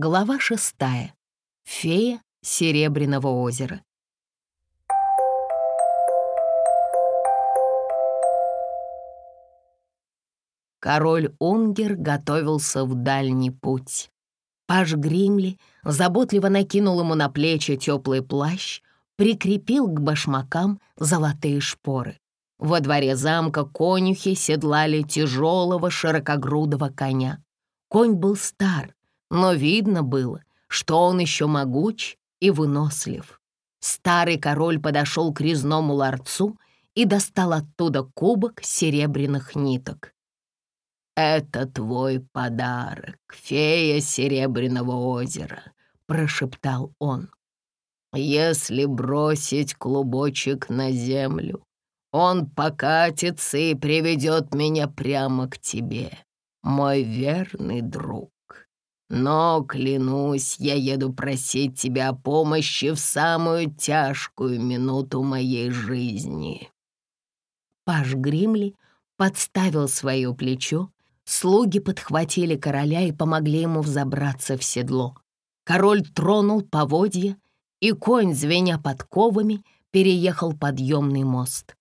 Глава шестая. Фея Серебряного озера. Король Унгер готовился в дальний путь. Паш Гримли заботливо накинул ему на плечи теплый плащ, прикрепил к башмакам золотые шпоры. Во дворе замка конюхи седлали тяжелого широкогрудого коня. Конь был стар, но видно было, что он еще могуч и вынослив. Старый король подошел к резному ларцу и достал оттуда кубок серебряных ниток. «Это твой подарок, фея Серебряного озера», — прошептал он. «Если бросить клубочек на землю, он покатится и приведет меня прямо к тебе, мой верный друг. Но, клянусь, я еду просить тебя о помощи в самую тяжкую минуту моей жизни». Паш Гримли подставил свое плечо, Слуги подхватили короля и помогли ему взобраться в седло. Король тронул поводья, и конь, звеня подковами, переехал подъемный мост.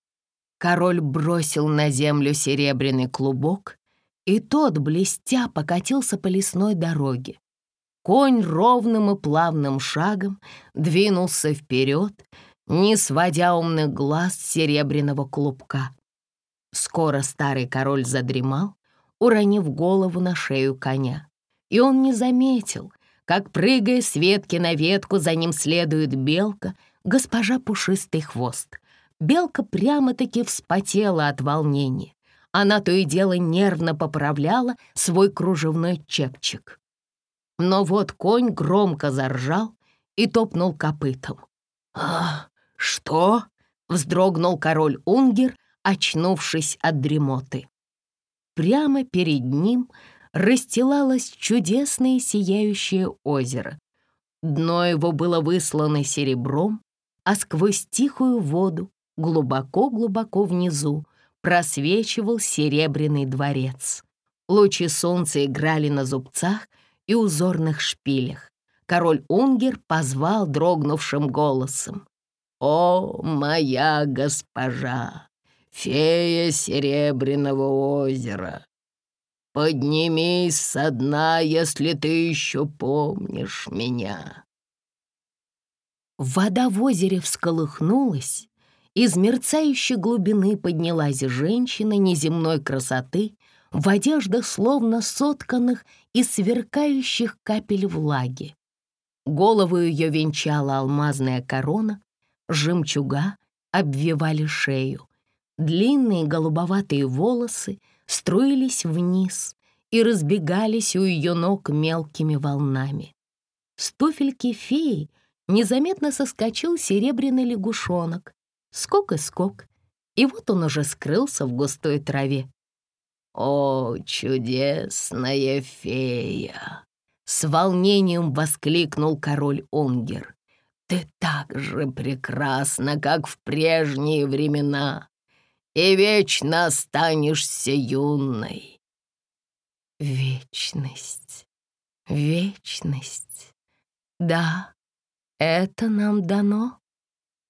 Король бросил на землю серебряный клубок, и тот, блестя, покатился по лесной дороге. Конь ровным и плавным шагом двинулся вперед, не сводя умных глаз серебряного клубка. Скоро старый король задремал, уронив голову на шею коня. И он не заметил, как, прыгая с ветки на ветку, за ним следует белка, госпожа Пушистый Хвост. Белка прямо-таки вспотела от волнения. Она то и дело нервно поправляла свой кружевной чепчик. Но вот конь громко заржал и топнул копытом. «А, что?» — вздрогнул король Унгер, очнувшись от дремоты. Прямо перед ним расстилалось чудесное сияющее озеро. Дно его было выслано серебром, а сквозь тихую воду, глубоко-глубоко внизу, просвечивал серебряный дворец. Лучи солнца играли на зубцах и узорных шпилях. Король Унгер позвал дрогнувшим голосом. «О, моя госпожа! фея Серебряного озера. Поднимись со дна, если ты еще помнишь меня». Вода в озере всколыхнулась, из мерцающей глубины поднялась женщина неземной красоты в одеждах, словно сотканных из сверкающих капель влаги. Голову ее венчала алмазная корона, жемчуга обвивали шею. Длинные голубоватые волосы струились вниз и разбегались у ее ног мелкими волнами. С туфельки феи незаметно соскочил серебряный лягушонок. Скок и скок, и вот он уже скрылся в густой траве. «О, чудесная фея!» — с волнением воскликнул король Онгер. «Ты так же прекрасна, как в прежние времена и вечно останешься юной. Вечность, вечность. Да, это нам дано.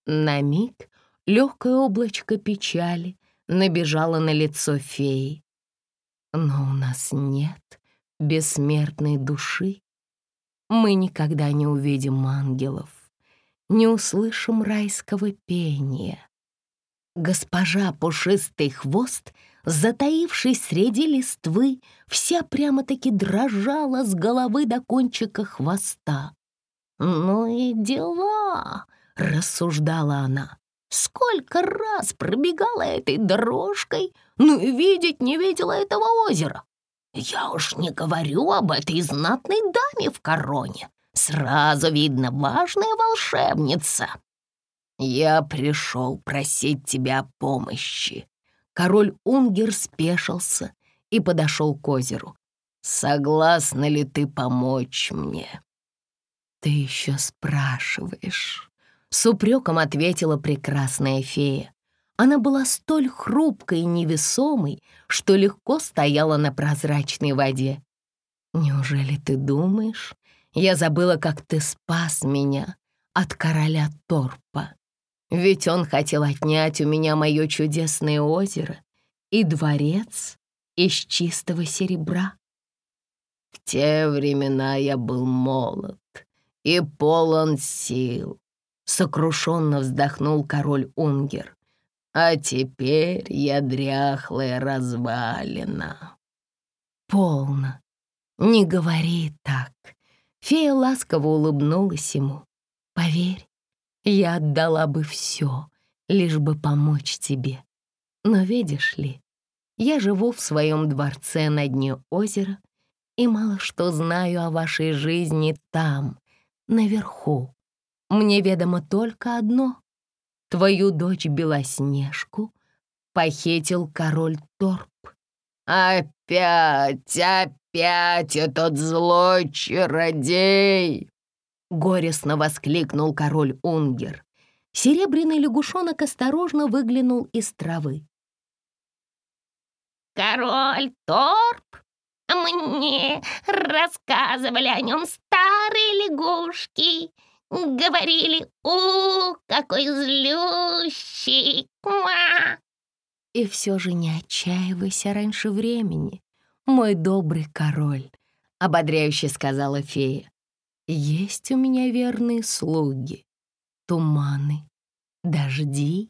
На миг легкое облачко печали набежало на лицо феи. Но у нас нет бессмертной души. Мы никогда не увидим ангелов, не услышим райского пения Госпожа Пушистый Хвост, затаившись среди листвы, вся прямо-таки дрожала с головы до кончика хвоста. «Ну и дела!» — рассуждала она. «Сколько раз пробегала этой дорожкой, ну и видеть не видела этого озера. Я уж не говорю об этой знатной даме в короне. Сразу видно, важная волшебница». «Я пришел просить тебя о помощи». Король Унгер спешился и подошел к озеру. «Согласна ли ты помочь мне?» «Ты еще спрашиваешь», — с упреком ответила прекрасная фея. Она была столь хрупкой и невесомой, что легко стояла на прозрачной воде. «Неужели ты думаешь, Я забыла, как ты спас меня от короля Торпа. Ведь он хотел отнять у меня мое чудесное озеро и дворец из чистого серебра. В те времена я был молод и полон сил, сокрушенно вздохнул король Унгер. А теперь я дряхлая развалина. Полно. Не говори так. Фея ласково улыбнулась ему. Поверь, я отдала бы все, лишь бы помочь тебе. Но видишь ли, я живу в своем дворце на дне озера и мало что знаю о вашей жизни там, наверху. Мне ведомо только одно. Твою дочь Белоснежку похитил король Торп. «Опять, опять этот злой чародей!» Горестно воскликнул король Унгер. Серебряный лягушонок осторожно выглянул из травы. «Король Торп? Мне рассказывали о нем старые лягушки. Говорили, о, какой злющий! Ма!» И все же не отчаивайся раньше времени, мой добрый король, — ободряюще сказала фея. Есть у меня верные слуги, туманы, дожди,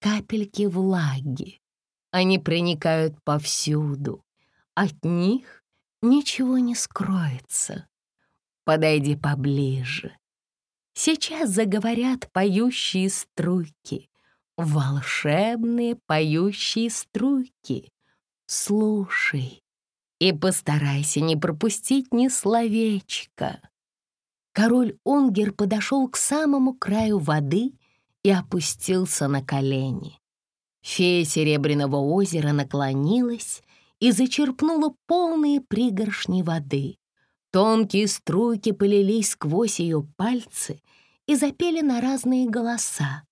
капельки влаги. Они проникают повсюду, от них ничего не скроется. Подойди поближе. Сейчас заговорят поющие струйки, волшебные поющие струйки. Слушай и постарайся не пропустить ни словечка. Король Унгер подошел к самому краю воды и опустился на колени. Фея Серебряного озера наклонилась и зачерпнула полные пригоршни воды. Тонкие струйки полились сквозь ее пальцы и запели на разные голоса.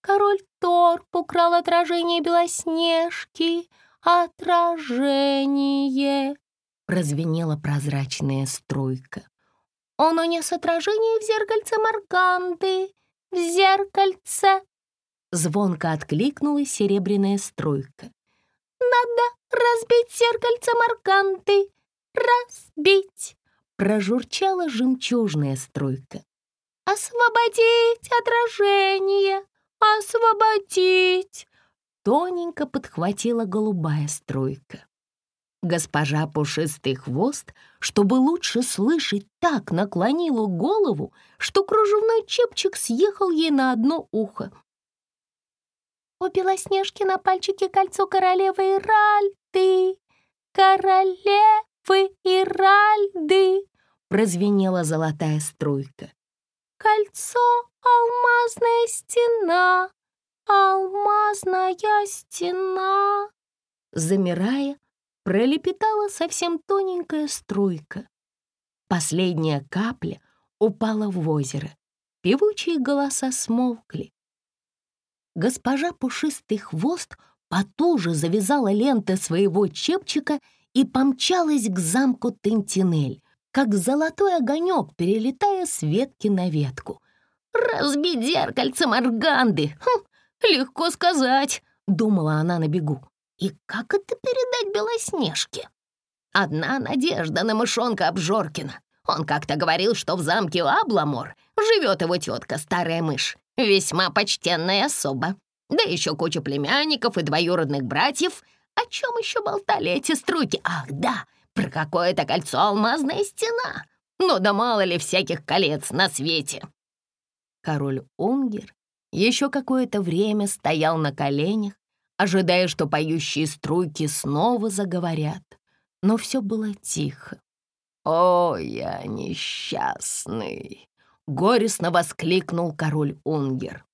Король Торп украл отражение Белоснежки, отражение, прозвенела прозрачная струйка. Он унес отражение в зеркальце Марганды, в зеркальце. Звонко откликнулась серебряная струйка. «Надо разбить зеркальце Марганды, разбить!» Прожурчала жемчужная струйка. «Освободить отражение, освободить!» Тоненько подхватила голубая струйка. Госпожа Пушистый Хвост, чтобы лучше слышать, так наклонила голову, что кружевной чепчик съехал ей на одно ухо. «У Белоснежки на пальчике кольцо королевы Иральды, королевы Иральды!» Прозвенела золотая струйка. «Кольцо — алмазная стена, алмазная стена!» Замирая, пролепетала совсем тоненькая струйка. Последняя капля упала в озеро. Певучие голоса смолкли. Госпожа Пушистый Хвост потуже завязала ленты своего чепчика и помчалась к замку Тентинель, как золотой огонек, перелетая с ветки на ветку. «Разбить зеркальце Марганды! Хм, легко сказать!» — думала она на бегу. И как это передать Белоснежке? Одна надежда на мышонка Обжоркина. Он как-то говорил, что в замке Абламор живет его тетка, старая мышь, весьма почтенная особа. Да еще куча племянников и двоюродных братьев. О чем еще болтали эти струйки? Ах, да, про какое-то кольцо алмазная стена. Ну да мало ли всяких колец на свете. Король Унгер еще какое-то время стоял на коленях, ожидая, что поющие струйки снова заговорят. Но все было тихо. «О, я несчастный!» — горестно воскликнул король Унгер.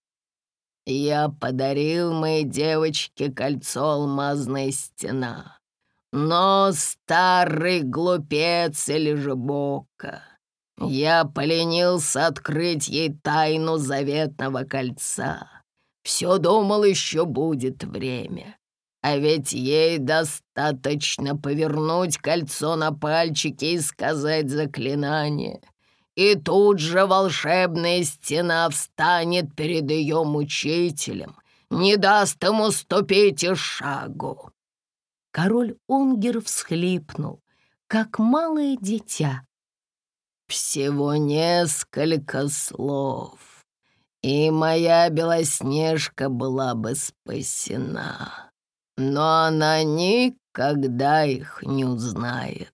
«Я подарил моей девочке кольцо алмазная стена, но старый глупец или же бока, я поленился открыть ей тайну заветного кольца» Все думал, еще будет время. А ведь ей достаточно повернуть кольцо на пальчике и сказать заклинание. и тут же волшебная стена встанет перед ее мучителем, не даст ему ступить и шагу». Король Онгер всхлипнул, как малое дитя. «Всего несколько слов, и моя Белоснежка была бы спасена, но она никогда их не узнает.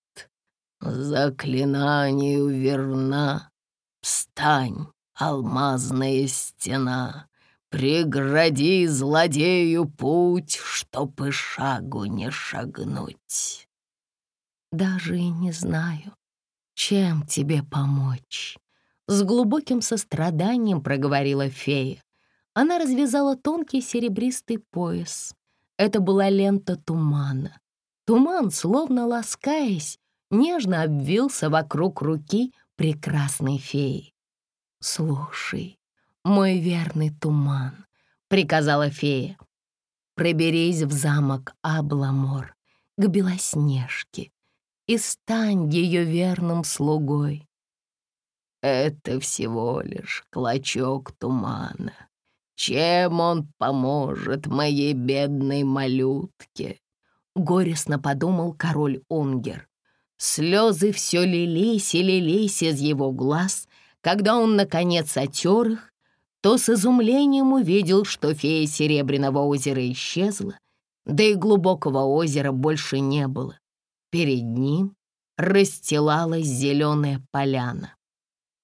Заклинанию верна, встань, алмазная стена, прегради злодею путь, чтоб и шагу не шагнуть. Даже и не знаю, чем тебе помочь. С глубоким состраданием проговорила фея. Она развязала тонкий серебристый пояс. Это была лента тумана. Туман, словно ласкаясь, нежно обвился вокруг руки прекрасной феи. «Слушай, мой верный туман», — приказала фея, «проберись в замок Абламор к Белоснежке и стань ее верным слугой. Это всего лишь клочок тумана. Чем он поможет моей бедной малютке?» Горестно подумал король Онгер. Слезы все лились и лились из его глаз. Когда он, наконец, отер их, то с изумлением увидел, что фея Серебряного озера исчезла, да и глубокого озера больше не было. Перед ним расстилалась зеленая поляна.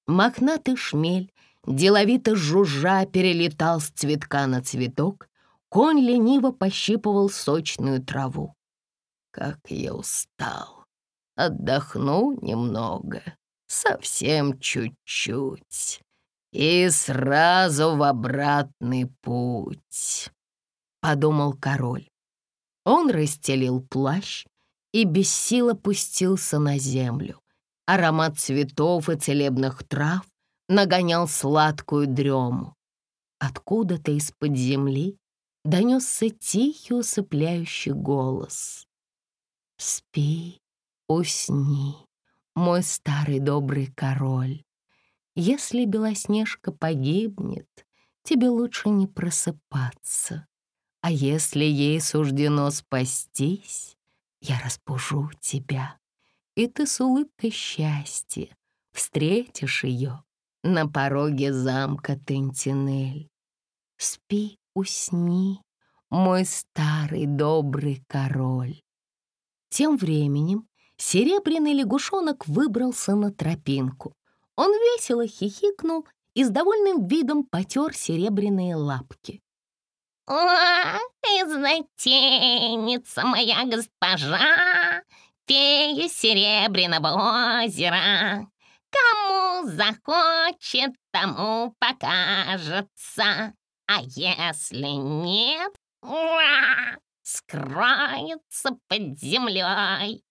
Мохнатый шмель, деловито жужжа, перелетал с цветка на цветок, конь лениво пощипывал сочную траву. «Как я устал! Отдохну немного, совсем чуть-чуть, и сразу в обратный путь», — подумал король. Он расстелил плащ и без сил опустился на землю. Аромат цветов и целебных трав нагонял сладкую дрему. Откуда-то из-под земли донесся тихий усыпляющий голос. «Спи, усни, мой старый добрый король. Если Белоснежка погибнет, тебе лучше не просыпаться. А если ей суждено спастись, я разбужу тебя и ты с улыбкой счастья встретишь ее на пороге замка Тентинель. Спи, усни, мой старый добрый король. Тем временем серебряный лягушонок выбрался на тропинку. Он весело хихикнул и с довольным видом потер серебряные лапки. «О, изотенница моя госпожа! фея Серебряного озера. Кому захочет, тому покажется, а если нет, уа, скроется под землей.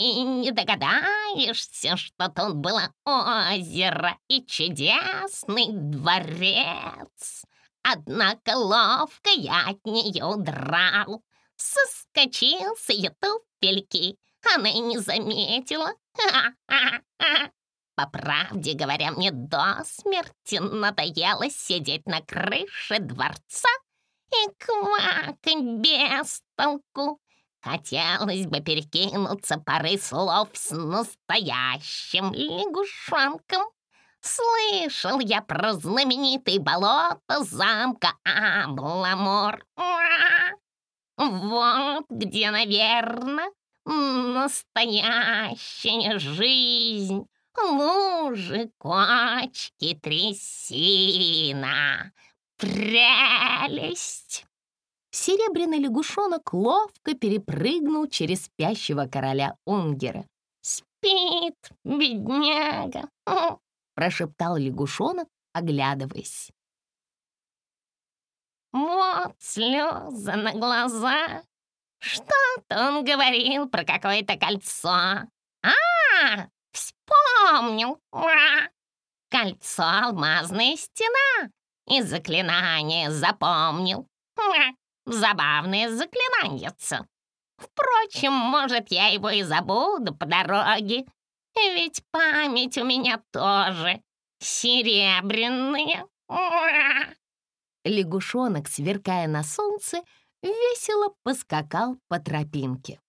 И не догадаешься, что тут было озеро и чудесный дворец. Однако ловко я от нее удрал, соскочил с ее туфельки — она и не заметила. По правде говоря, мне до смерти надоело сидеть на крыше дворца и квакать без толку. Хотелось бы перекинуться парой слов с настоящим лягушонком. Слышал я про знаменитые болото замка Абламор. Вот где, наверное, Настоящая жизнь, лужи, кочки, трясина, прелесть!» Серебряный лягушонок ловко перепрыгнул через спящего короля Унгера. «Спит, бедняга!» — прошептал лягушонок, оглядываясь. «Вот слезы на глазах, что-то он говорил про какое-то кольцо. А, вспомнил. Ура! Кольцо — алмазная стена. И заклинание запомнил. Ура! Забавное заклинание. Впрочем, может, я его и забуду по дороге. Ведь память у меня тоже серебряная. Лягушонок, сверкая на солнце, весело поскакал по тропинке.